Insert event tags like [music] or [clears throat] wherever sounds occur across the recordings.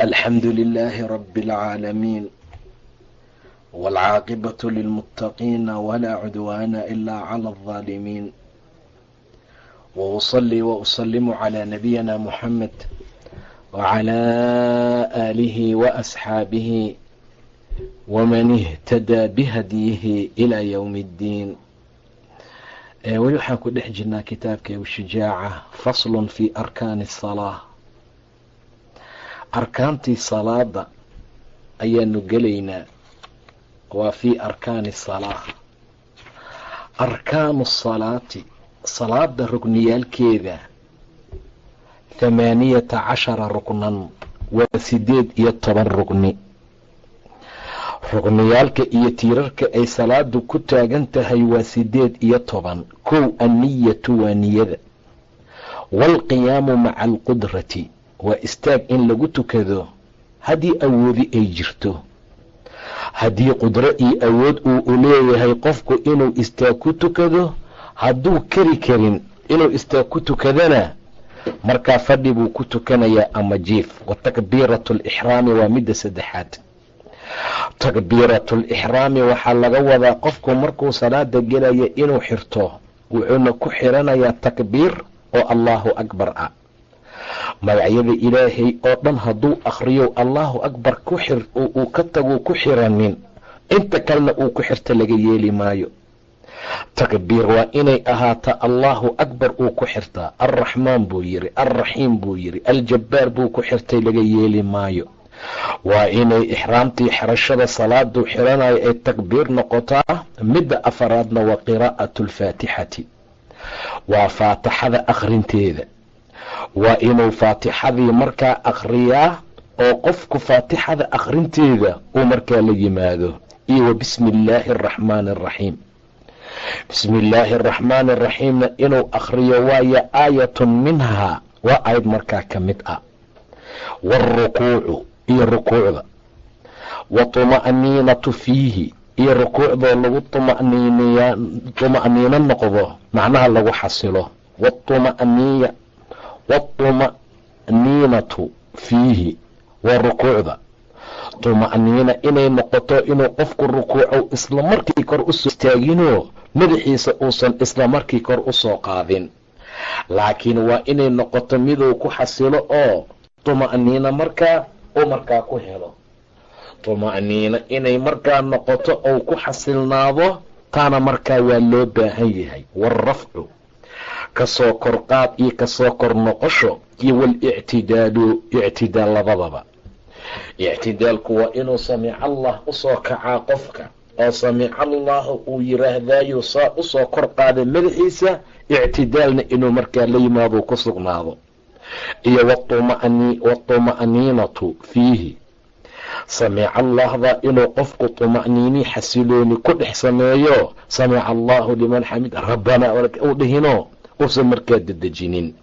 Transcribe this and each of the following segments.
الحمد لله رب العالمين والعاقبة للمتقين ولا عدوان إلا على الظالمين وأصلي وأسلم على نبينا محمد وعلى آله وأصحابه ومن اهتدى بهديه إلى يوم الدين weli waxaan ku dhex jirnaa kitaabka shujaaca faslun fi arkaani asalaa arkaantii salaada ayaanu gelaynaa. Waa fii arkaani salaa. Arkaanu salaati salaada rugniyaalkeeda thamaaniyata cashara ruknan waa sideed iyo toban rugni. Rugniyaalka iyo tiirarka ay salaadu ku taagan tahay waa sideed iyo toban. Kow anniyatu waa niyada. Waalqiyaamu maca alqudrati waa istaag in lagu tukado haddii awoodi ay jirto. Haddii qudro iyo awood uu u leeyahay qofku inuu istaag ku tukado hadduu kari karin inuu istaag ku tukadana markaa fadhi buu ku tukanayaa ama jiif. Wa takbiiratu alixraami waa midda saddexaad. Takbiiratul ixraami waxaa laga wadaa qofku markuu salaada gelaya inuu xirto wuxuuna ku xiranayaa takbiir oo allaahu akbar ah magacyada ilaahay oo dhan hadduu akhriyo allaahu akbar ku xir uu ka taguu ku xiranin. Inta kalena uu ku xirta laga yeeli maayo. Takbiir waa inay ahaata allaahu akbar uu ku xirtaa. Alraxmaan buu yiri alraxiim buu yiri aljabbaar buu ku xirtay laga yeeli maayo. Waa inay ixraamtii xirashada salaadu xiranayo ay takbiir noqotaa. Midda afaraadna waa qiraa'atu alfaatixati waa faatixada akhrinteeda waa inuu faatixadii markaa akhriyaa oo qofku faatixada akhrinteeda uu markaa la yimaado. Iyo wa bismi illaahi araxmaani araxiim bismi illaahi araxmaani araxiimna inuu akhriyo waayo aayatun minhaa waa aayad markaa ka mid ah. Waarukuucu iyo rukuucda. Wa tuma'niinatu fiihi iyo rukuucdoo lagu tumaniiniyaa tuma'niino noqdo macnaha lagu xasilo. Watumaniya waatuma'niinatu fiihi waa rukuucda tuma'niina inay noqoto inuu qofku rukuuco isla markii kor u soo istaaginoo madaxiisa uusan isla markii kor u soo qaadin laakiin waa inay noqoto miduu ku xasilo oo tuma'niina markaa uu markaa ku helo tuma'niina inay markaa noqoto ou ku xasilnaado taana markaa waa loo baahan yahay waalrafcu ka soo kor qaad iyo ka soo kor noqosho iyo waalictidaalu ictidaal labadaba. Ictidaalku waa inuu samic allah u soo kacaa qofka oo samic allahu uu yiraahdaayo saa u soo kor qaada madaxiisa ictidaalna inuu markaa la yimaado ku sugnaado. Iyo watuma'niinatu fiihi. Samic allahda inuu qofku tuma'niini xasilooni ku dhex sameeyo samica allahu liman xamid rabbanaa uu dhihino uusan markaa dedejinin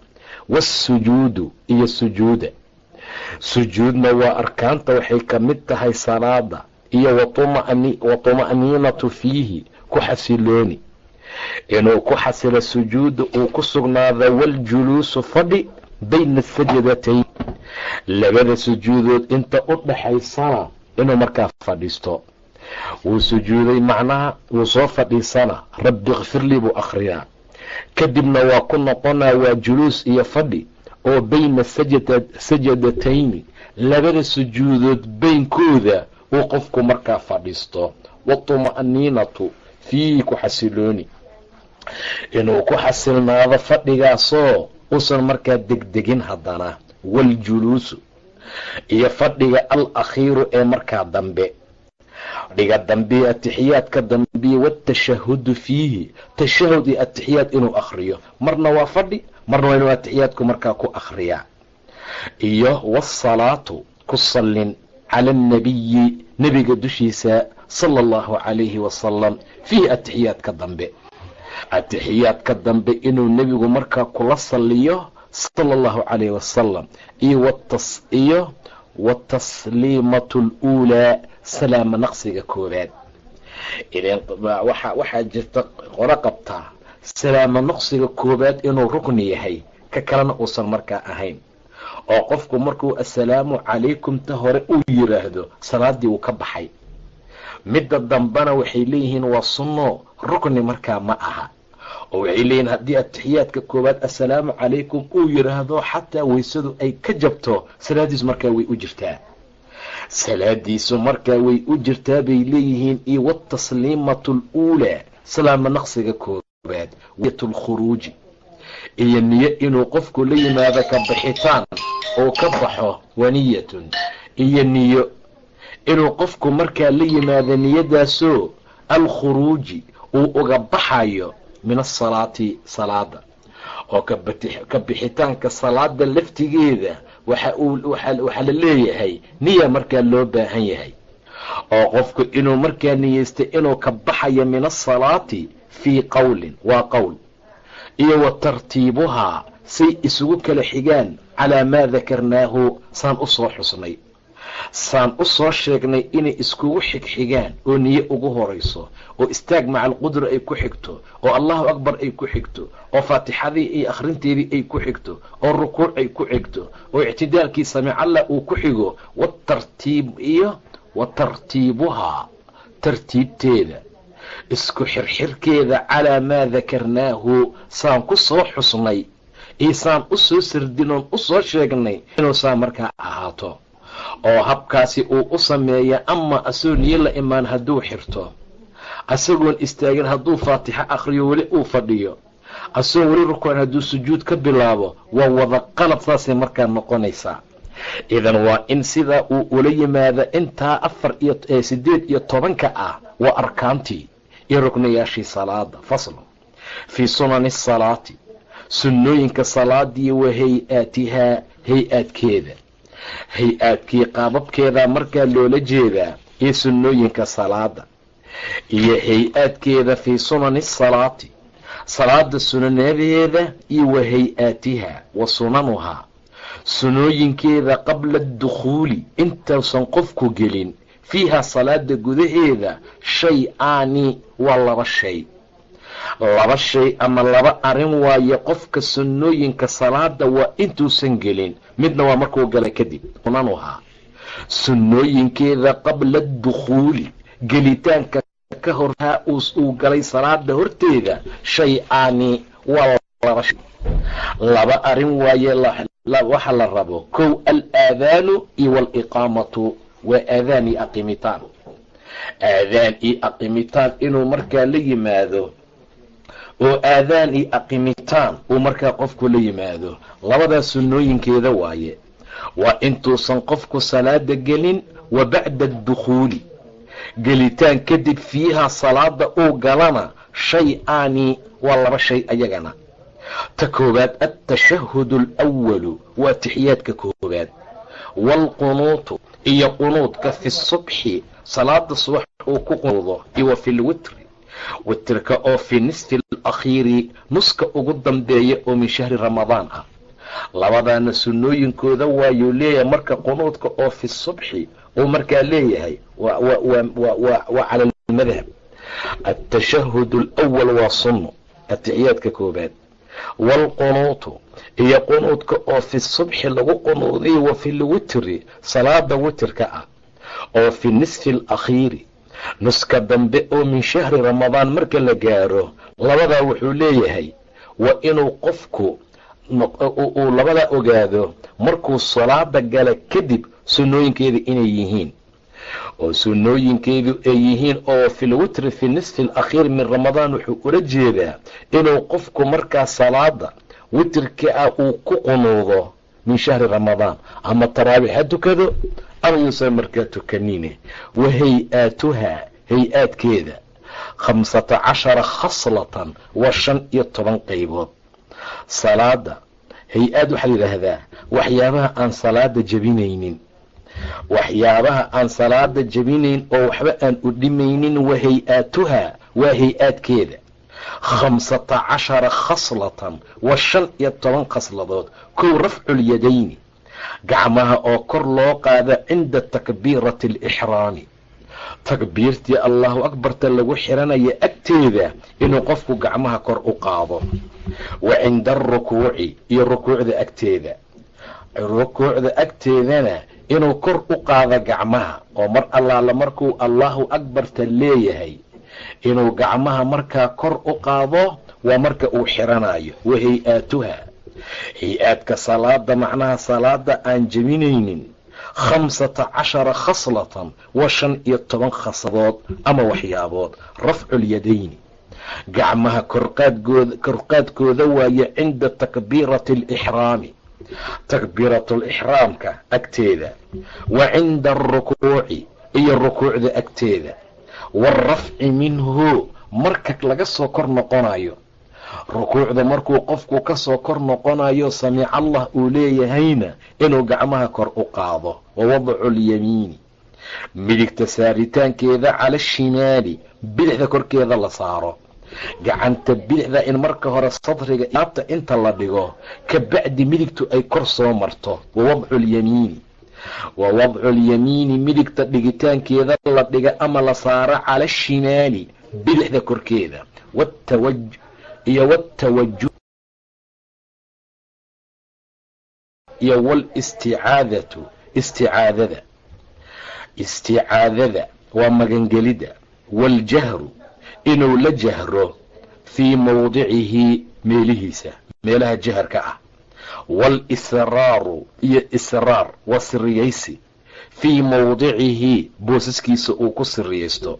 waasujuudu iyo sujuuda. Sujuudna waa arkaanta waxay ka mid tahay salaada iyo wa tuma'niinatu fiihi ku xasilooni. Inuu ku xasilo sujuuda uu ku sugnaado waljuluusu fadhi bayna sajadatayn labada sujuudood inta u dhaxaysana inuu markaa fadhiisto. Wuu sujuuday macnaha wuu soo fadhiisana rabbi kfirlii buu akhriyaa kadibna waa ku noqonaa waa juluus iyo fadhi oo bayna sajadatayni labada sujuudood beynkooda uu qofku markaa fadhiisto. Watuma'niinatu fiihi ku xasilooni. Inuu ku xasilnaado fadhigaasoo uusan markaa degdegin haddana. Waljuluusu iyo fadhiga al akhiiru ee markaa dambe fadhiga dambe atixiyaadka dambiye watashahudu fiihi. Tashahud iyo atixiyaad inuu akhriyo. Marna waa fadhi marna waa inuu atixiyaadku markaa ku akhriyaa. Iyo wasalaatu ku sallin cala annabiyi nebiga dushiisa sala allahu calayhi wasalam fiihi atixiyaadka dambe. Atixiyaadka dambe inuu nebigu markaa kula saliyo sala allahu calayhi wasalam iyo watasliimatu aluulaa salaama naqsiga koowaad waxaa jirta qoro qabtaa salaamo naqsiga koowaad inuu rukni yahay ka kalena uusan markaa ahayn. Oo qofku markuu assalaamu calaykum ta hore uu yiraahdo salaadii uu ka baxay. Midda dambena waxay leeyihiin waa sunno rukni markaa ma aha. Oo waxay leeyihiin haddii atixiyaadka koowaad assalaamu calaykum uu yiraahdo xataa weysadu ay ka jabto salaadiisu markaa way u jirtaa salaadiisu markaa way u jirtaa bay leeyihiin iyo watasliimatu aluulaa salaama naqsiga koowaad wiyat lkhuruuji iyo niyo inuu qofku la yimaado ka bixitaan oo ka baxo waniyatun iyo niyo inuu qofku markaa la yimaado niyadaasoo alkhuruuji uu uga baxayo min asalaati salaada oo ka bixitaanka salaada laftigeeda waxaa la leeyahay niya markaa loo baahan yahay. Oo qofku inuu markaa niyeystay inuu ka baxayo min asalaati fii qowlin waa qowl. Iyo wa tartiibuhaa say isugu kala xigaan calaa maa dakarnaahu saan u soo xusnay saan u soo sheegnay inay iskugu xigxigaan oo niye ugu horayso oo istaag maca alqudra ay ku xigto oo allahu akbar ay ku xigto oo faatixadii iyo akhrinteedii ay ku xigto oo rukuuc ay ku xigto oo ictidaalkii samicallah uu ku xigo watartiib iyo wa tartiibuhaa tartiibteeda. Isku xirxirkeeda calaa maa dakarnaahu saan ku soo xusnay iyo saan u soo sardinoon u soo sheegnay inuu saa markaa ahaato oo habkaasi uu u sameeya ama asagoo niyo la imaan hadduu xirto. Asagoon istaagin hadduu faatixo akhriyo weli uu fadhiyo. Asagoo weli rukuucan hadduu sujuud ka bilaabo waa wada qalab saasay markaa noqonaysaa. Idan waa in sidaa uu ula yimaado intaa afar iyo sideed iyo tobanka ah waa arkaantii. Iyo ruknayaashii salaada faslo fii sunani asalaati sunnooyinka salaadii wa hay'aatihaa hay'aadkeeda hay'aadkii qaababkeeda markaa loola jeedaa iyo sunnooyinka salaada iyo hay'aadkeeda fii sunani asalaati salaada sunaneedeeda iyo wa hay'aatiha wa sunanuhaa sunooyinkeeda qabla adukhuuli intausan qofku gelin fiiha salaada gudaheeda shay aani waa laba shay laba shay ama laba arrin waaye qofka sunnooyinka salaada waa intuusan gelin. Midna waa markuu gala kadib. Sunanuhaa sunnooyinkeeda qabla adukhuuli gelitaanka ka hor haa uu galay salaada horteeda shay aani waa laba shay. Laba arrin waaye waxa la rabo. Kow alaadaanu iyo waliqaamatu waa aadaan iyo aqimitaan. Aadaan iyo aqimitaan inuu markaa la yimaado oo aadaan iyo aqimitaan uu markaa qofku la yimaado. Labadaas sunnooyinkeeda waaye waa intuusan qofku salaada gelin wa bacda addukhuuli gelitaan kadib fiiha salaada uu galana shay aani waa laba shay ayagana. Ta koowaad altashahudu alwalu waa tixiyaadka koowaad. Waalqunuutu iyo qunuudka fi subxi salaada subax uu ku qunuudo iyo wa fi lwitri witrka oo fi nisfi alakhiiri nuska ugu dambeeya oo min shahri ramadaan ah labadaana sunnooyinkooda waayuu leeyahay marka qunuudka oo fi subxi uu markaa leeyahay waa cala almadhab. Altashahud alwal waa sunno atixiyaadka koobaad. Waalqunuutu iyo qunuudka oo fi subxi lagu qunuudiyo wa fi lwitri salaada witrka ah. Oo fi nisfi alakhiiri nuska dambe oo min shahri ramadaan marka la gaaro labadaa wuxuu leeyahay waa inuu qofku uu labadaa ogaado markuu salaada gala kadib sunnooyinkeeda inay yihiin. Oo sunnooyinkeedu ay yihiin oo filwitri fi nisfi alakhiir min ramadaan wuxuu ula jeedaa inuu qofku markaa salaada witrka ah uu ku qunuudo min shahri ramadaan ama taraawix ha tukado ama yuusan markaa tukanine. Wa hay'aatuhaa hay'aadkeeda. Khamsata cashara khaslatan waa shan iyo toban qaybood. Salaada hay'aad waxaa yidhaahdaa waxyaabaha aan salaada jebinaynin waxyaabaha aan salaada jebinayn oo waxba aan u dhimaynin wa hay'aatuhaa waa hay'aadkeeda khamsata cashara khaslatan wa shan iyo toban khasladood kow rafculyadayni gacmaha oo kor loo qaada cinda takbiirati alixraami takbiirtii allahu akbarta lagu xiranaya agteeda inuu qofku gacmaha kor u qaado wa cinda arukuuci iyo rukuucda agteeda rukuucda agteedana inuu kor u qaado gacmaha oo mar allaala markuu allahu akbarta leeyahay inuu gacmaha markaa kor u qaado waa marka uu xiranayo. Wa hay'aatuha hay'aadka salaada macnaha salaada aan jebinaynin khamsata cashara khaslatan wa shan iyo toban khasadood ama waxyaabood. Rafculyadayni gacmaha korqaadkooda waaye cinda takbiirati alixraami takbiiratulixraamka agteeda. Wa cinda arukuuci iyo rukuucda agteeda waarafci minhu marka laga soo kor noqonayo rukuucda markuu qofku ka soo kor noqonayo samic allah uu leeyahayna inuu gacmaha kor u qaado wa lyamiini midigta saaritaankeeda cala ashimaali bidixda korkeeda la saaro gacanta bidixda in marka hore sadriga yaabta inta la dhigo ka bacdi midigtu ay kor soo marto wa lyamiini wa wadcu lyamiini midigta dhigitaankeeda la dhiga ama la saaro cala ashimaali bidixda korkeeda. Iyo wtawaju iyo walisticaadatu isticaadada. Isticaadada waa magangelida. Waaljahru inuu la jahro fii mawdicihi meelihiisa meelaha jaharka ah waalisraaru iyo israar waa siriyaysi fii mawdicihi boosaskiisa uu ku siriyaysto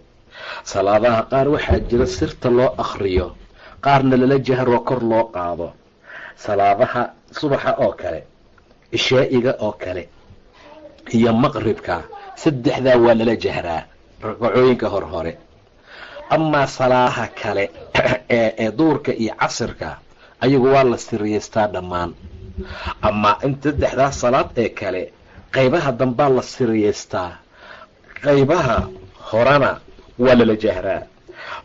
salaadaha qaar waxaa jira sirta loo akhriyo qaarna lala jahroo kor loo qaado. Salaadaha subaxa oo kale ishaa'iga oo kale iyo maqribka saddexdaa waa lala jahraa ragacooyinka hor hore. Amaa salaadaha kale [clears throat] ee duurka iyo casirka ayagu waa la siriyaystaa dhammaan amaa in saddexdaa salaad ee kale qaybaha dambaa la siriyaystaa qaybaha horena waa lala jahraa.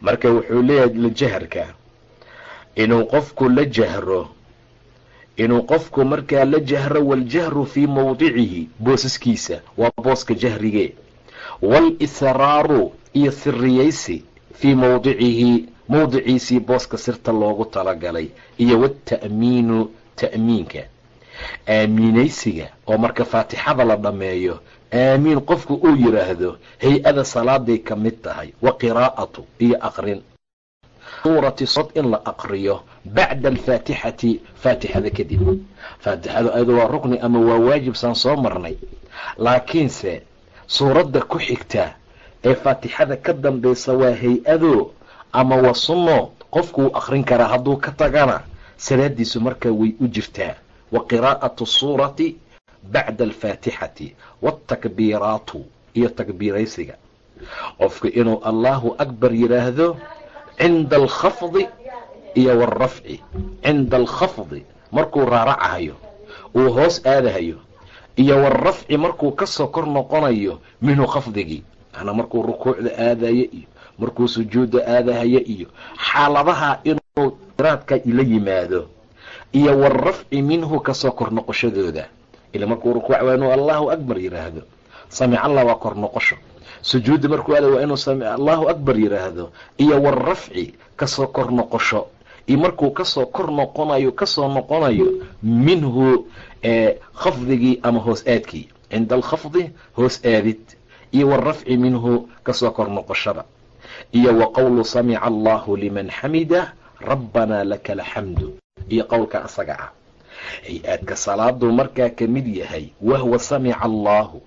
Marka wuxuu leeyahay lajaharka inuu qofku la jahro inuu qofku markaa la jahro waljahru fii mawdicihi boosaskiisa waa booska jahrige waalisraaru iyo siriyaysi fii mawdicihi mawdiciisii booska sirta loogu talagalay iyo wata'miinu ta'miinka aaminaysiga oo marka faatixada la dhammeeyo aamiin qofku uu yidhaahdo hay'ada salaaday ka mid tahay wa qiraa'atu iyo aqrin. Suurati sod in la aqriyo bacda alfaatixati faatixada kadib. Faatixadu ayado waa rukni ama waa waajibsaan soo marnay. Laakiinse suuradda ku xigta ee faatixada ka dambaysa waa hay'ado ama waa sunno qofkuu aqrin karaa hadduu ka tagana salaadiisu markaa way u jirtaa. Wa qiraa'atu suurati bacda alfaatixati waatakbiiraatu iyo takbiiraysiga. Qofka inuu allahu akbar yidhaahdo cinda alkhafdi iyo waalrafci cinda alkhafdi markuu raaracahayo uu hoos aadahayo iyo waalrafci markuu ka soo kor noqonayo minhu khafdigii manaa markuu rukuucda aadayo iyo markuu sujuudda aadahayo iyo xaaladaha inuu raadka la yimaado iyo waalrafci minhu ka soo kor noqoshadooda. Ila markuu rukuuc waa inuu allahu akbar yidhaahdo samic allah waa kor noqosho. Sujuudda markuu aada waa inuu allahu akbar yidhaahdo iyo waalrafci ka soo kor noqosho. Iyo markuu ka soo kor noqonayo ka soo noqonayo minhu khafdigii ama hoos aadkii cinda alkhafdi hoos aadid. Iyo waalrafci minhu ka soo kor noqoshada. Iyo wa qowlu samica allahu liman xamida rabbanaa laka alxamdu iyo qowlka asaga ah. Hay'aadka salaaduu markaa ka mid yahay wahwa samica allaahu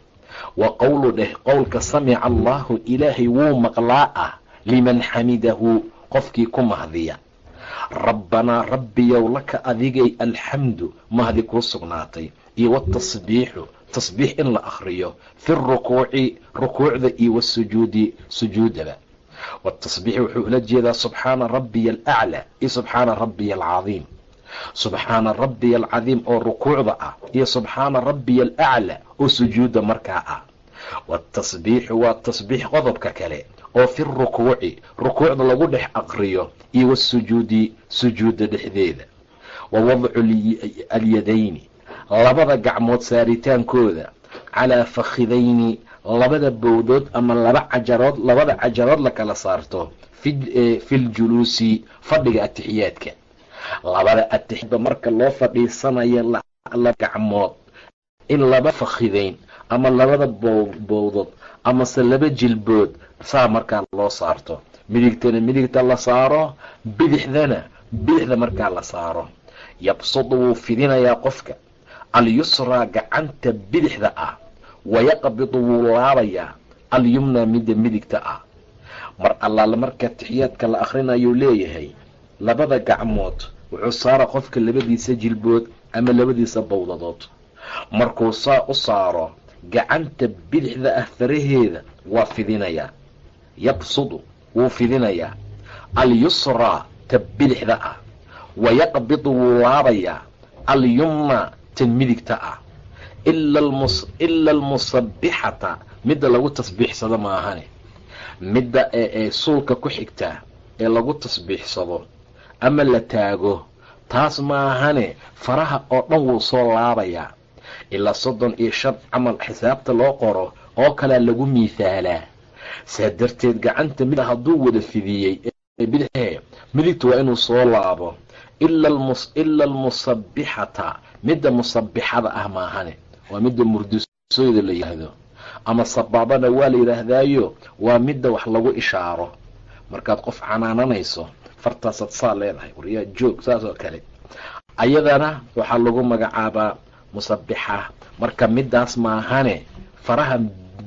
wa qowlu dheh qowlka samica allaahu ilaahay wuu maqlaa ah liman xamidahu qofkii ku mahdiya. Rabbanaa rabbiyow laka adigay alxamdu mahdi kuu sugnaatay. Iyo watasbiixu tasbiix in la akhriyo fi rukuuci rukuucda iyo wasujuudi sujuudaba watasbiix wuxuu ula jeedaa subxaana rabbiya alaclaa iyo subxaana rabbiya alcadiim subxaana rabbiya alcadiim oo rukuucda ah iyo subxaana rabbiya alaclaa oo sujuudda markaa ah waatasbiixu waa tasbiix qodobka kale oo fi rukuuci rukuucda lagu dhex aqriyo iyo wasujuudi sujuudda dhexdeeda wa wadcu alyadayni labada gacmood saaritaankooda calaa fakhidayni labada bowdood ama laba cajarood labada cajarood la kala saarto fi ljuluusi fadhiga atixiyaadka. Labada atixiyaadba marka loo fadhiisanayo gacmood. In laba fakhidayn ama labada bowdood amase laba jilbood saa markaa loo saarto. Midigtana midigta la saaro bidixdana bidixda markaa la saaro. Yabsudu wuu fidinayaa qofka. Alyusraa gacanta bidixda ah wayaqbidu wuu laabayaa alyumna midda midigta ah mar allaale marka tixiyaadka la akhrinayu leeyahay labada gacmood wuxuu saara qofka labadiisa jilbood ama labadiisa bowdadood markuu saa u saaro gacanta bidixda ah faraheeda waa fidinayaa yabsudu wuu fidinayaa alyusraa ta bidixda ah wayaqbidu wuu laabayaa alyumna tan midigta ah ila almusabbixata midda lagu tasbiixsado maahane midda ee suulka ku xigtaa ee lagu tasbiixsado ama la taago taas maahane faraha oo dhan wuu soo laabayaa ilaa soddon iyo shan camal xisaabta loo qoro oo kalea lagu miithaalaa saa darteed gacanta mid hadduu wada fidiyey midigta waa inuu soo laabo. Ila almusabbixata midda musabbixada ah maahane waa midda murdusooyda la yidhaahdo. Ama sabaabana waa la yidhaahdaayo waa midda wax lagu ishaaro. Markaad qof canaananayso fartaasaad saa leedahay. Waryaa joog saas oo kale. Ayadana waxaa lagu magacaabaa musabbixa marka middaas maahane faraha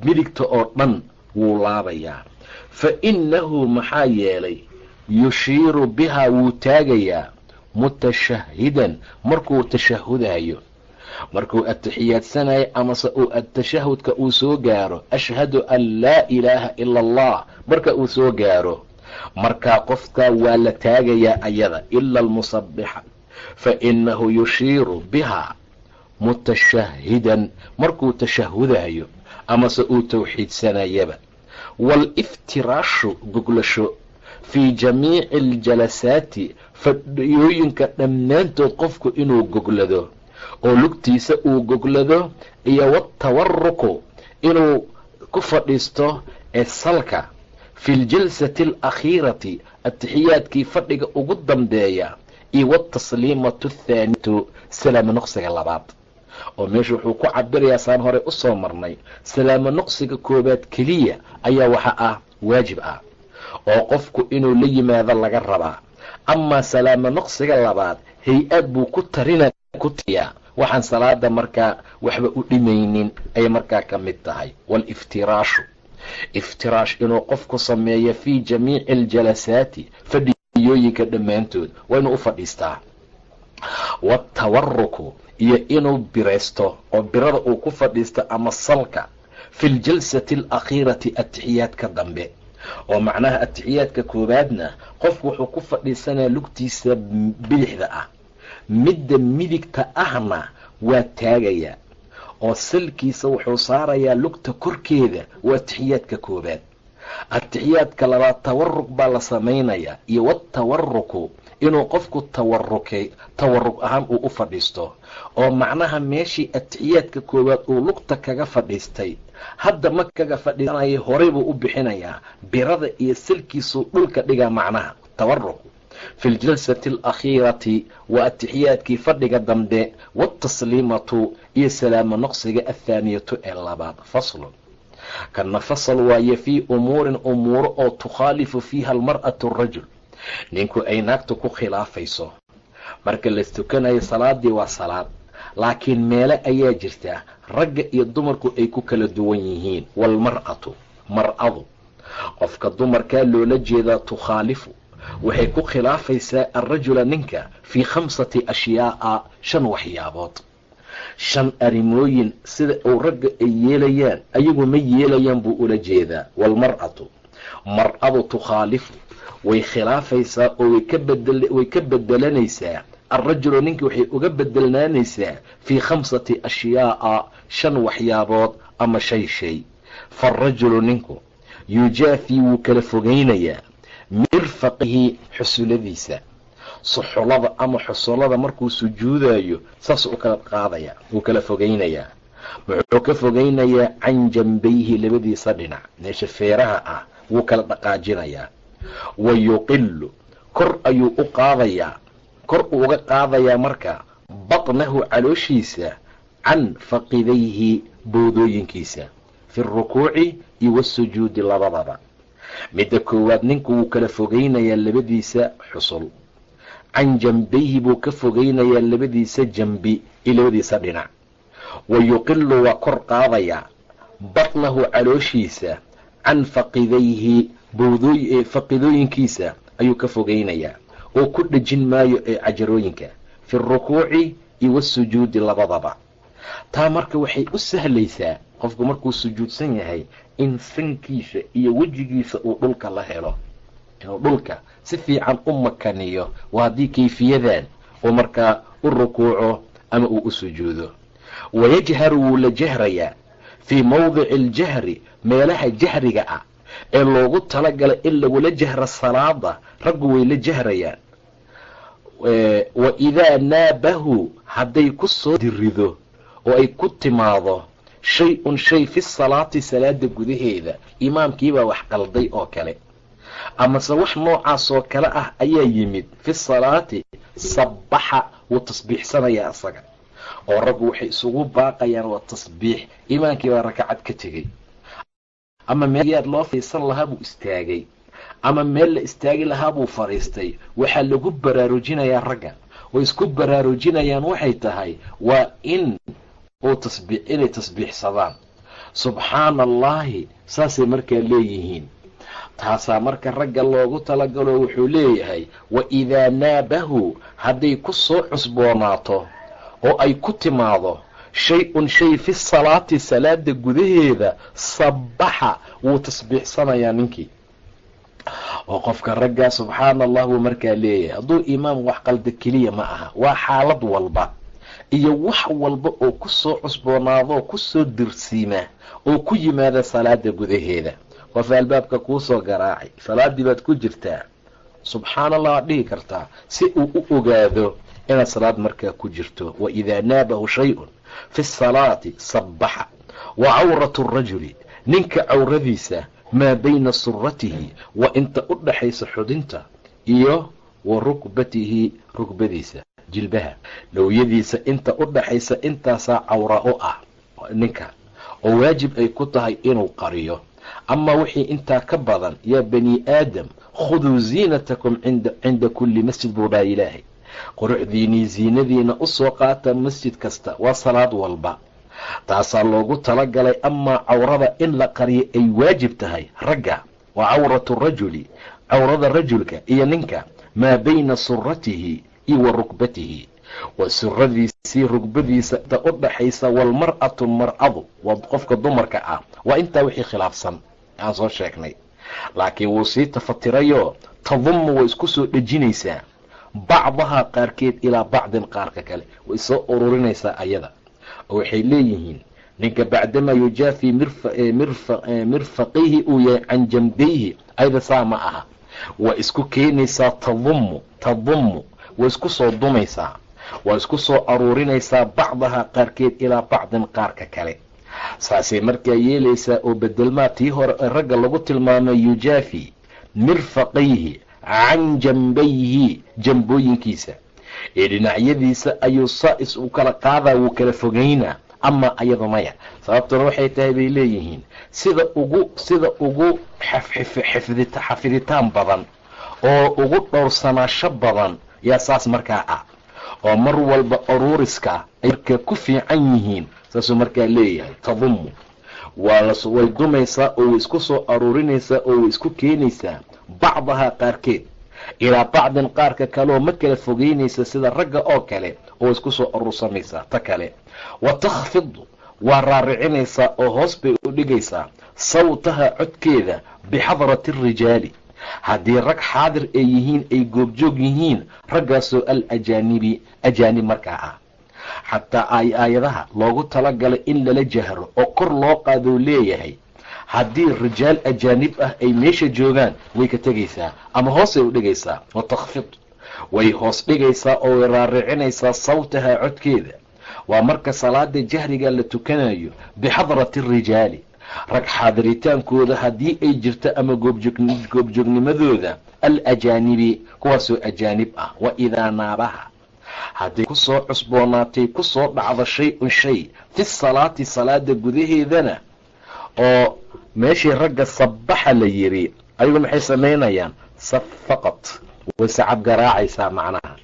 midigta oo dhan wuu laabayaa. Fa innahu maxaa yeelay yushiiru bihaa wuu taagayaa mutashahidan markuu tashahudayo markuu atixiyaadsanayo amase uu atashahudka uu soo gaaro ashhadu an laa ilaaha ila allah marka uu soo gaaro markaa qofkaa waa la taagayaa ayada ila almusabbixa fa innahu yushiiru bihaa mutashahidan markuu tashahudayo amase uu towxiidsanayaba waaliftiraashu goglasho fii jamiici aljalasaati fadhiyooyinka dhammaantood qofku inuu goglado oo lugtiisa uu goglado iyo watawaruku inuu ku fadhiisto ee salka fi ljalsati alakhiirati atixiyaadkii fadhiga ugu dambeeya iyo watasliimatu athaaniyatu salaamo noqsiga labaad. Oo meesha wuxuu ku cabirayaa saan horey u soo marnay salaamo noqsiga koowaad keliya ayaa waxa ah waajib ah oo qofku inuu la yimaado laga rabaa. Amaa salaamo noqsiga labaad hay'ad buu ku tarina ku tiyaa waxaan salaada markaa waxba u dhimaynin ay markaa ka mid tahay. Waaliftiraashi iftiraash inuu qofku sameeyo fii jamiici aljalasaati fadhiyooyinka dhammaantood waa inuu u fadhiistaa. Waatawaruku iyo inuu biraysto oo birada uu ku fadhiisto ama salka fi ljalsati alakhiirati atixiyaadka dambe. Oo macnaha atixiyaadka koowaadna qofku wuxuu ku fadhiisanaya lugtiisa bidixda ah midda midigta ahna waa taagayaa oo salkiisa wuxuu saarayaa lugta korkeeda waa atixiyaadka koowaad. Atixiyaadka labaad tawaruk baa la samaynayaa iyo watawaruku inuu qofku tawarukay tawaruk ahaan uu u fadhiisto oo macnaha meeshii atixiyaadka koowaad uu lugta kaga fadhiistay hadda ma kaga fadhiisanaya horey buu u bixinayaa birada iyo salkiisuu dhulka dhigaa macnaha tawaruk fi ljalsati alakhiirati waa atixiyaadkii fadhiga dambe waatasliimatu iyo salaamo noqsiga athaaniyatu ee labaad faslun kana fasal waaye fii umuurin umuuro oo tukhaalifu fiiha almar'atu arajul ninku ay naagtu ku khilaafayso marka las tukanayo salaadii waa salaad laakiin meele ayaa jirta ragga iyo dumarku ay ku kala duwan yihiin waalmar'atu mar-adu qofka dumarkaa loola jeedaa tukhaalifu waxay ku khilaafaysaa alrajula ninka fii khamsati ashyaa'a shan waxyaabood. Shan arrimooyin sida uu ragga ay yeelayaan ayagu ma yeelayaan buu ula jeedaa. Waalmar'atu mar-adu tukhaalifu. Way khilaafaysaa oo way ka bedelanaysaa. Alrajulu ninka waxay uga bedelnaanaysaa fii khamsati ashyaa'a shan waxyaabood ama shay shay. Faarajulu ninku yujaafii wuu kala fogaynayaa mirfaqihi xusuladiisa. Suxulada ama xusulada markuu sujuudayo saas u kala qaadaya wuu kala fogaynayaa wuxuu ka fogaynayaa can jambayhi labadiisa dhinac. Meesha feeraha ah wuu kala dhaqaajinayaa wa yuqilu kor ayuu u qaadayaa kor uu uga qaadayaa marka batnahu calooshiisa can faqidayhi boodooyinkiisa. Fi rukuuci iyo wasujuudi labadaba midda koowaad ninku wuu kala fogaynayaa labadiisa xusul. Can jambayhi buu ka fogaynayaa labadiisa jambi iyo labadiisa dhinac. Wa yuqilu waa kor qaadayaa batnahu calooshiisa can faqidayhi faqidooyinkiisa ayuu ka fogaynayaa oo ku dhejin maayo ee cajarooyinka. Fi rukuuci iyo wasujuudi labadaba. Taa marka waxay u sahlaysaa qofku markuu sujuudsan yahay in sankiisa iyo wejigiisa uu dhulka la helo. Inuu dhulka si fiican u makaniyo waa haddii kayfiyadan uu markaa u rukuuco ama uu u sujuudo. Wayajharu wuu la jahrayaa fii mawdici aljahri meelaha jahriga ah ee loogu talagalay in lagula jahro salaada raggu way la jahrayaan. Wa idaa naabahu hadday ku soo dirido oo ay ku timaado shay-un shay fi salaati salaada gudaheeda. Imaamkiibaa wax qalday oo kale. Amase wax noocaas oo kale ah ayaa yimid fi salaati sabbaxa wuu tasbiixsanayaa isaga oo raggu waxay isugu baaqayaan waa tasbiix. Imaankii baa rakacad ka tegey. Ama meelyaad loo fadhiisan lahaa buu istaagay. Ama meel la istaagi lahaa buu fadhiistay. Waxaa lagu baraarujinayaa ragga. Way isku baraarujinayaan waxay tahay waa in inay tasbiixsadaan. Subxaana allaahi saasay markaa leeyihiin. Taasaa marka ragga loogu talagalo wuxuu leeyahay wa idaa naabahu hadday ku soo cusboonaato oo ay ku timaado shay-un shay fi salaati salaada gudaheeda sabbaxa wuu tasbiixsanayaa ninkii. Oo qofka raggaa subxaana allah buu markaa leeyahay. Hadduu imaam wax qalda keliya ma aha waa xaalad walba iyo wax walba oo ku soo cusboonaadoo ku soo dirsiima oo ku yimaada salaada gudaheeda. Qof albaabka kuu soo garaacay. Salaaddii baad ku jirtaa. Subxaana allah waad dhihi kartaa si uu u ogaado inaad salaad markaa ku jirto. Wa idaa naabahu shay-un fi salaati sabbaxa. Wa cawratu rajuli ninka cawradiisa maa bayna suratihi waa inta u dhaxaysa xudinta iyo wa rukbatihi rugbadiisa jilbaha. Lowyadiisa inta u dhaxaysa intaasaa cawra u ah ninka. Oo waajib ay ku tahay inuu qariyo. Ama wixii intaa ka badan yaa bani aadam khuduu ziinatakum cinda kulli masjid buu dhaha ilaahay. Quruxdiinii ziinadiina u soo qaata masjid kasta waa salaad walba. Taasaa loogu talagalay amaa cawrada in la qariyo ay waajib tahay ragga. Wa cawratu rajuli cawrada rajulka iyo ninka. Maa bayna suratihi iyo rukbatihi waa suradiisii rugbadiisa inta u dhaxaysa mar-adu waa qofka dumarka ah waa intaa wixii khilaafsan aan soo sheegnay. Laakiin wuu sii tafatirayoo tadummu way isku soo dhejinaysaa bacdahaa qaarkeed ilaa bacdin qaarka kale way soo ururinaysaa ayada. Oo waxay leeyihiin ninka bacdamaa yujaafii mirfaqihi uu yahay can jambayhi ayada saa ma aha. Waa isku keenaysaa tadummu tadummu way isku soo dumaysaa waa isku soo aruurinaysaa bacdahaa qaarkeed ilaa bacdin qaarka kale. Saasay markaa yeelaysaa oo bedelmaa tii hore ragga lagu tilmaamay yujaafi mirfaqayhi can jambayhi jambooyinkiisa. Ee dhinacyadiisa ayuu saa-is u kala qaadaa wuu kala fogaynaa ama ayada maya. Sababtuna waxay tahay bay leeyihiin sida ugu sida ugu xafiditaan badan oo ugu dhowrsanaasho badan yaa saas markaa ah oo mar walba aruuriska ay markaa ku fiican yihiin saasuu markaa leeyahay tadummu. Waa way dumaysaa oo way isku soo aruurinaysaa oo way isku keenaysaa bacdahaa qaarkeed. Ilaa bacdin qaarka kaleoo ma kala fogeynaysa sida ragga oo kale oo isku soo aruursamaysaa ta kale. Wa takhfidu waa raaricinaysaa oo hoos bay u dhigaysaa sawtaha codkeeda bixadrati arijaali haddii rag xaadir ay yihiin ay goobjoog yihiin raggaasoo al ajaanibi ajaanib markaa ah. Xataa ay aayadaha loogu talagalay in lala jahro oo kor loo qaadou leeyahay. Haddii rijaal ajaanib ah ay meesha joogaan way ka tegaysaa ama hoosay u dhigaysaa. Wa takhfid way hoos dhigaysaa oo way raaricinaysaa sawtaha codkeeda. Waa marka salaada jahriga la tukanayo bixadrati rijaali rag xaadiritaankooda haddii ay jirto ama goobjoognimadooda al ajaanibi kuwaasoo ajaanib ah wa idaa naabaha. Hadday ku soo cusboonaatay ku soo dhacdo shay-un shay fi salaati salaada gudaheedana oo meeshii ragga sabaxa la yiri ayagu maxay samaynayaan safaqad way sacab garaacaysaa macnaha.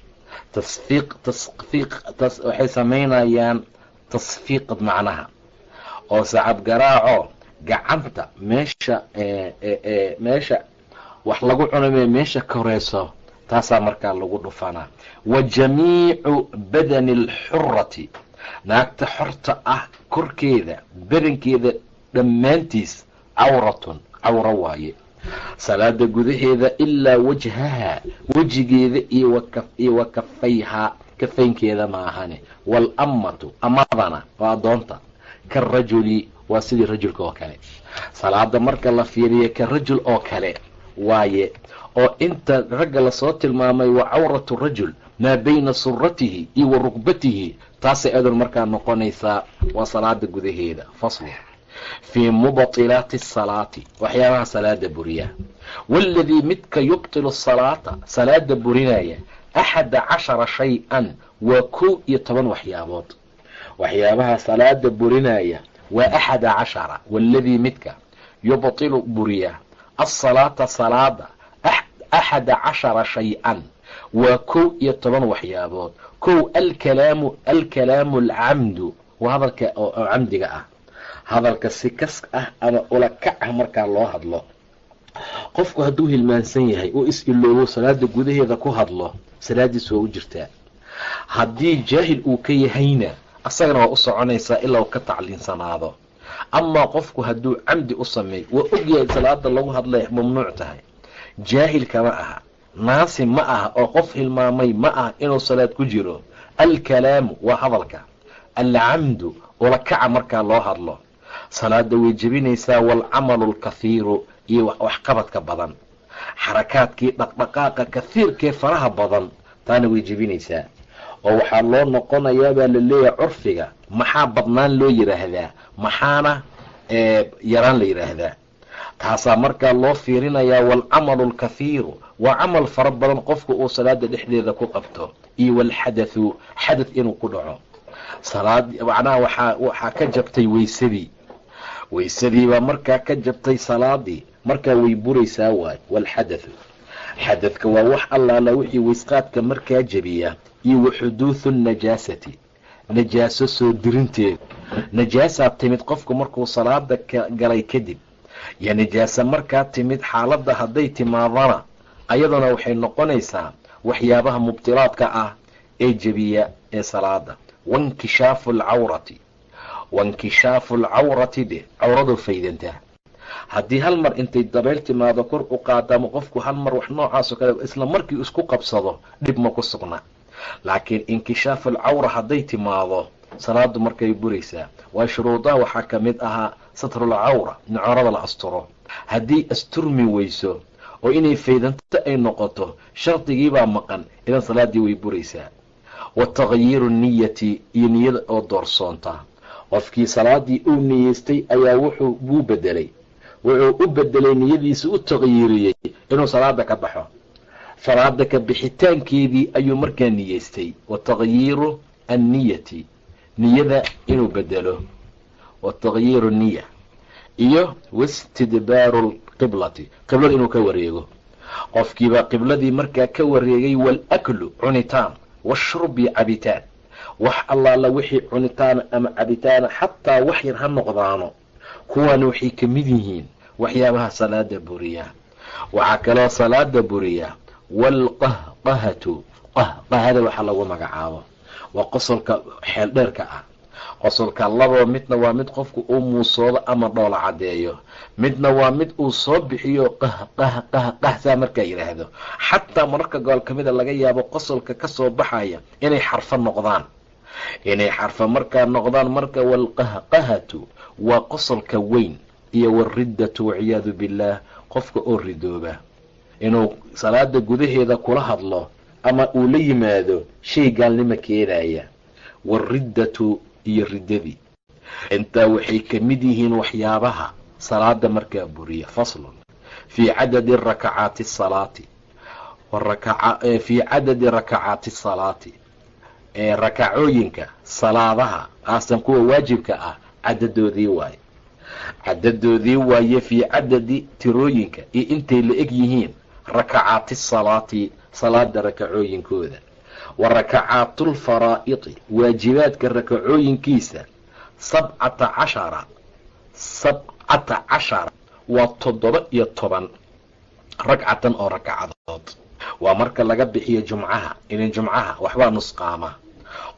Tasfiiq tasfiiq waxay samaynayaan tasfiiqad macnaha. Oo sacab garaaco gacanta meesha meesha wax lagu cuname meesha koreyso taasaa markaa lagu dhufanaa wa jamiicu badani alxurati naagta xorta ah korkeeda badankeeda dhammaantiis cawratun cawro waaye. Salaada gudaheeda ilaa wajhaha wejigeeda iyo wa kafayhaa kafaynkeeda maahane waalammatu amadana waa addoonta karajuli waa sidii rajulka oo kale. Salaada marka la fiiriya ka rajul oo kale. Waaye oo inta ragga la soo tilmaamay wa cawratu rajul maa bayna suratihi iyo wa rugbatihi taasay adoon markaa noqonaysaa waa salaada gudaheeda. Faslu. Fii mubtilaati asalaati waxyaabaha salaada buriya. Waaladii midka yubtilu asalaata salaada burinaya axada cashara shay-an waa kow iyo toban waxyaabood. Waxyaabaha salaada burinaya waa axada cashara waaladii midka yubtilu buriya asalaata salaada axada cashara shay-an waa kow iyo toban waxyaabood kow alkalaamu alkalaamu alcamdu waa hadalka oo camdiga ah hadalka si kas ah ama ulakac ah markaa loo hadlo qofku hadduu hilmaansan yahay oo is iloobo salaada gudaheeda ku hadlo salaadiis waa u jirtaa haddii jaahil uu ka yahayna asagana waa u soconaysaa ilaa uu ka tacliinsanaado. Amaa qofku hadduu camdi u sameey waa ogyahay salaada lagu hadlay mamnuuc tahay. Jaahil kama aha. Naasi ma aha oo qof hilmaamay ma aha inuu salaad ku jiro. Alkalaamu waa hadalka. Alcamdu ulakaca markaa loo hadlo. Salaada way jebinaysaa waalcamalu alkathiiru iyo waxqabadka badan. Xarakaadkii dhaqdhaqaaqa kahiirkee faraha badan taana way jebinaysaa oo waxaa loo noqonayaa baa la leeyahay curfiga. Maxaa badnaan loo yidhaahdaa maxaana yaraan la yidhaahdaa taasaa markaa loo fiirinayaa waalcamalu alkathiiru waa camal fara badan qofka uu salaada dhexdeeda ku qabto. Iyo waalxadathu xadath inuu ku dhaco. Salaad macnaha waxaa waxaa ka jabtay weysadii weysadiibaa markaa ka jabtay salaadii. Markaa way buraysaa waay waalxadathu xadadka waa wax allaala wixii weysqaadka markaa jebiya iyo wa xuduuthu najaasati. Najaaso soo dirinteeda najaasaa timid qofku markuu salaada galay kadib yo najaase markaa timid xaaladda hadday timaadana ayaduna waxay noqonaysaa waxyaabaha mubtilaadka ah ee jebiya ee salaada. Wainkishaafu alcawrati wainkishaafu alcawrati de cawradu faydantaa haddii hal mar intay dabeyl timaado kor u qaadaamo qofku hal mar wax noocaasoo kale isla markii isku qabsado dhib ma ku sugna laakiin inkishaafu alcawra hadday timaado salaadu markay buraysaa. Waa shuruudaha waxaa ka mid ahaa satrulcawra in cawrada la asturo. Haddii asturmi weyso oo inay faydanto ay noqoto shardigiibaa maqan idan salaadii way buraysaa. Wa takhyiiru niyati iyo niyada oo doorsoonta. Qofkii salaadii uu niyeystay ayaa wuxuu buu bedelay wuxuu u bedelay niyadiisa u takhyiiriyey inuu salaada ka baxo. Salaada ka bixitaankeedii ayuu markaa niyeystay wa takhyiiru anniyati niyada inuu bedelo. Wa takhyiiru niya iyo wastidbaaru lqiblati qiblada inuu ka wareego. Qofkiibaa qibladii markaa ka wareegay waalaklu cunitaan washurbi cabitaan. Wax allaala wixii cunitaana ama cabitaana xataa wax yar ha noqdaano. Kuwaana waxay ka mid yihiin waxyaabaha salaada buriya. Waxaa kaloo salaada buriya. Waalqahqahatu qahqahada waxaa lagu magacaabo. Waa qosolka xeel dheerka ah. Qosolka lababa midna waa mid qofku uu muusoodo ama dhoola caddeeyo. Midna waa mid uu soo bixiyo qah qah qah qah saa markaa yidhaahdo xataa mararka gobol ka mida laga yaabo qosolka ka soo baxaya inay xarfo noqdaan. Inay xarfo markaa noqdaan marka waalqahqahatu waa qosolka weyn iyo wariddatu waciyaadu billaah qofka oo ridooba. Inuu salaada gudaheeda kula hadlo ama uu la yimaado shay gaalnimo keenaya. Wariddatu iyo riddadii intaa waxay ka mid yihiin waxyaabaha salaada markaa buriya faslun fii cadadi rakacaati salaati. Fii cadadi rakacaati salaati. Ee rakacooyinka salaadaha qaasan kuwa waajibka ah cadadoodii waaye cadadoodii waaye fii cadadi tirooyinka iyo intay la eg yihiin rakacaati salaati salaada rakacooyinkooda wa rakacaatulfaraa'idi waajibaadka rakacooyinkiisa sabcata cashara sabcata cashara waa toddoba iyo toban ragcatan oo rakacadood. Waa marka laga bixiyo jumcaha ilin jumcaha waxbaa nusqaama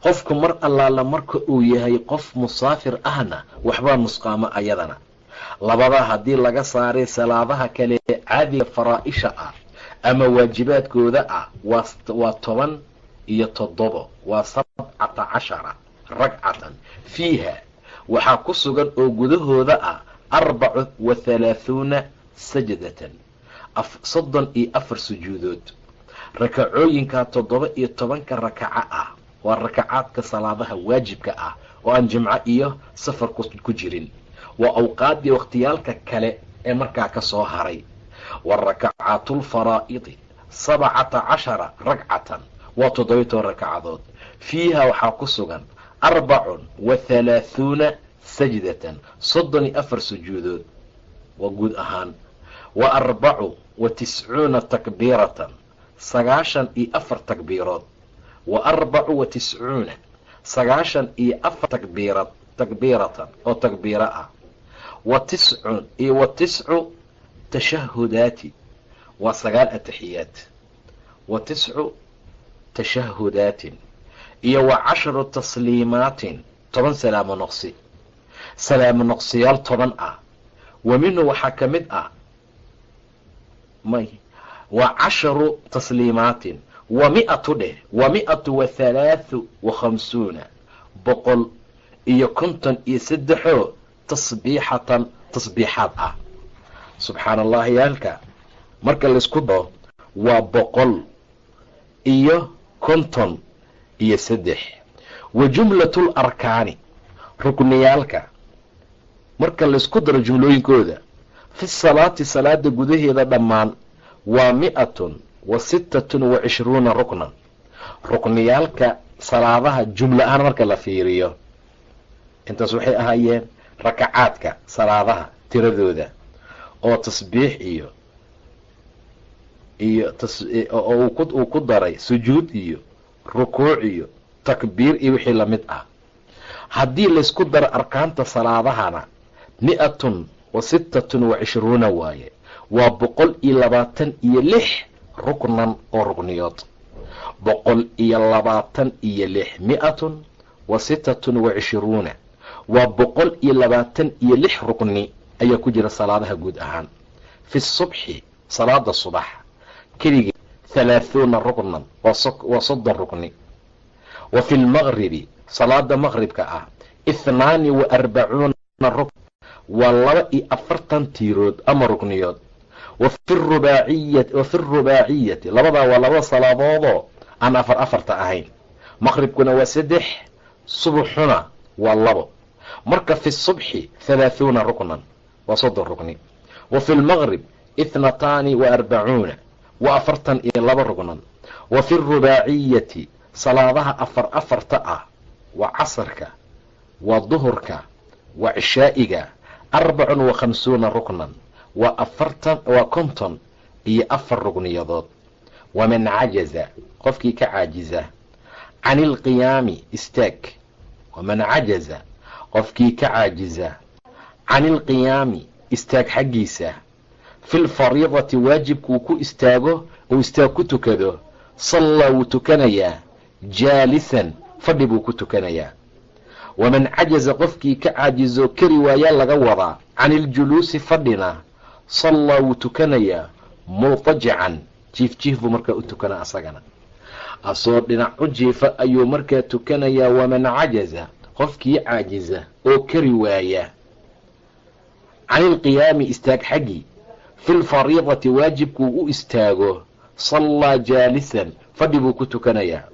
qofku mar allaala marka uu yahay qof musaafir ahna waxbaa nusqaama ayadana. Labadaa haddii laga saaray salaadaha kale caadiga faraa-isha ah ama waajibaadkooda ah waa toban iyo toddobo waa sabcata cashara ragcatan. Fiiha waxaa ku sugan oo gudahooda ah arbacu wa halaahuuna sajdatan soddon iyo afar sujuudood. Rakacooyinkaa toddoba iyo tobanka rakaco ah waa rakacaadka salaadaha waajibka ah oo aan jimco iyo safar ku jirin. Waa awqaaddii wakhtiyaalka kale ee markaa ka soo haray. Wa rakacaatulfaraa'idi sabcata cashara ragcatan waa toddoba iyo toban rakacadood. Fiiha waxaa ku sugan arbacun wa halaahuuna sajdatan soddon iyo afar sujuudood. Waa guud ahaan. Wa arbacu wa tiscuuna takbiiratan sagaashan iyo afar takbiirood wa arbacu wa tiscuuna sagaashan iyo afar takbiirad takbiiratan oo takbiiro ah wa tiscun iyo wa tiscu tashahudaati waa sagaal ataxiyaad wa tiscu tashahudaatin iyo wa casharu tasliimaatin toban salaamo noqsi salaamo noqsiyaal toban ah wa minhu waxaa ka mid ah may wa casharu tasliimaatin wa mi-atu dheh wa mi-atu wa halaathu wa khamsuuna boqol iyo konton iyo saddexoo tasbiixatan tasbiixaad ah subxaana allahi yaalka marka laysku dao waa boqol iyo konton iyo saddex wa jumlatul arkaani rukniyaalka marka laysku daro jumlooyinkooda fi salaati salaada gudaheeda dhammaan waa mi-atun wa sittatun wa cishruuna ruknan rukniyaalka salaadaha jumlo ahaan marka la fiiriyo intaas waxay ahaayeen rakacaadka salaadaha tiradooda oo tasbiix iyo iyo uu ku daray sujuud iyo rukuuc iyo takbiir iyo wixii la mid ah haddii laysku daro arkaanta salaadahana mi-atun wa sittatun wa cishruuna waaye waa boqol iyo labaatan iyo lix ruknan oo rukniyood boqol iyo labaatan iyo lix mi-atun wa sittatun wa cishruuna waa boqol iyo labaatan iyo lix rukni ayaa ku jira salaadaha guud ahaan. Fi subxi salaada subax keligee halaahuuna ruknan waa soddon rukni. Wa fi lmaqribi salaada maqribka ah ithnaani wa arbacuuna rukn waa laba iyo afartan tiirood ama rukniyood wa fi rubaaciyati labadaa waa laba salaadoodoo aan afar afarta ahayn. Maqribkuna waa saddex subuxuna waa labo. Marka fi subxi halaahuuna ruknan. Waa soddon rukni. Wa fi lmaqrib ithnataani wa arbacuuna. Waa afartan iyo laba rugnan wa fi rubaaciyati salaadaha afar afarta ah waa casarka waa duhurka waa cishaa'iga arbacun wa khamsuuna ruknan waa konton iyo afar rugniyadood. Waman cajaza qofkii ka caajiza. Can ilqiyaami istaag. Waman cajaza qofkii ka caajiza. Can ilqiyaami istaag xaggiisa. Fi lfariidati waajibkuu ku istaago uu istaag ku tukado. Sallaa wuu tukanayaa jaalisan fadhi buu ku tukanayaa waman cajaza qofkii ka caajizo kari waayaa laga wadaa. Can iljuluusi fadhina sallaa wuu tukanayaa multajican jiif jiif buu markaa u tukanaa asagana. Asoo dhinac u jiifa ayuu markaa tukanayaa waman cajaza qofkii caajiza oo kari waaya. Can ilqiyaami istaag xaggii fi lfariidati waajibkuu u istaago sallaa jaalisan fadhi buu ku tukanayaa.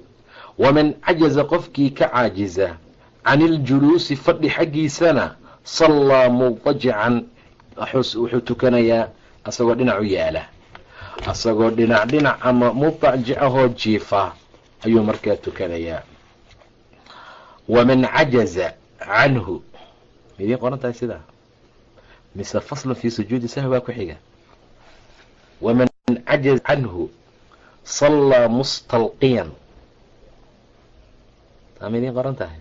Waman cajaza qofkii ka caajiza can iljuluusi fadhi xaggiisana sallaa multajican wuxuu tukanayaa asagoo dhinac u yaalla. Asagoo dhinac dhinac ama mudajicahoo jiifa ayuu markaa tukanayaa. Waman cajaza canhu. Midiin qoran tahay sidaa? Mise faslun fii sujuudi sahwi baa ku xiga. Waman cajaza canhu sallaa mustalqiyan. Taa midiin qoran tahay?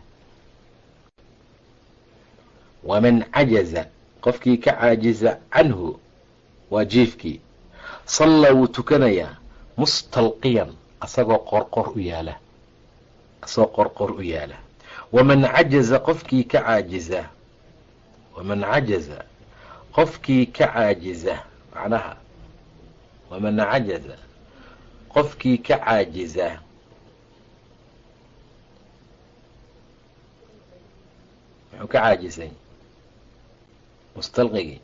Waman cajaza qofkii ka caajiza canhu waa jiifkii. Sallaa wuu tukanayaa mustalqiyan asagoo qorqor u yaalla. Asagoo qorqor u yaalla. Waman cajaza qofkii ka caajiza. Waman cajaza qofkii ka caajiza. Macnaha waman cajaza qofkii ka caajiza. Muxuu ka caajisay mustalqigii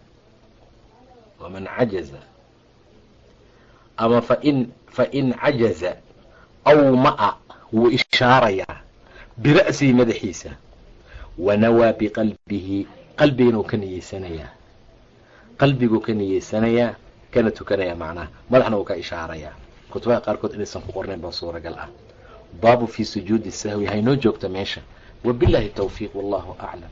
waman cajaza ama fain fain cajaza aw ma-a wuu ishaarayaa bira'sihi madaxiisa wanawaa biqalbihi qalbigana uu ka niyeysanayaa qalbiguu ka niyeysanayaa kana tukanayaa macnaha madaxna uu ka ishaarayaa. Kutubaha qaarkood inaysan ku qornayn baa suuragal ah. Baabu fii sujuudi sahwi haynoo joogta meesha. Wabilaahi tawfiiq wallahu aclam